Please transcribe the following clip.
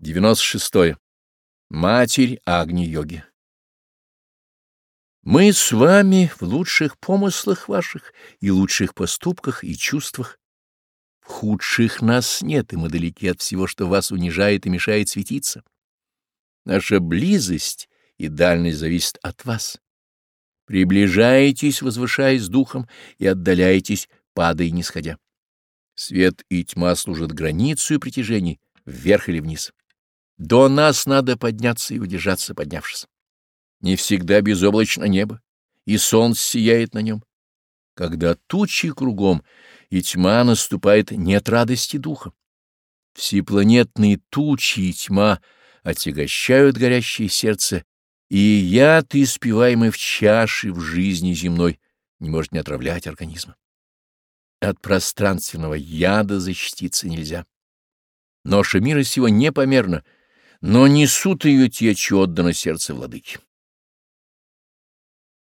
96. -е. Матерь Агни-йоги Мы с вами в лучших помыслах ваших и лучших поступках и чувствах. В худших нас нет, и мы далеки от всего, что вас унижает и мешает светиться. Наша близость и дальность зависит от вас. Приближаетесь, возвышаясь духом, и отдаляетесь, падая и нисходя. Свет и тьма служат границей притяжений, вверх или вниз. До нас надо подняться и удержаться, поднявшись. Не всегда безоблачно небо, и солнце сияет на нем. Когда тучи кругом, и тьма наступает, нет радости духа. Всепланетные тучи и тьма отягощают горящее сердце, и яд, испеваемый в чаше в жизни земной, не может не отравлять организма. От пространственного яда защититься нельзя. Ноша мира сего непомерна — но несут ее те, чье отдано сердце владыки.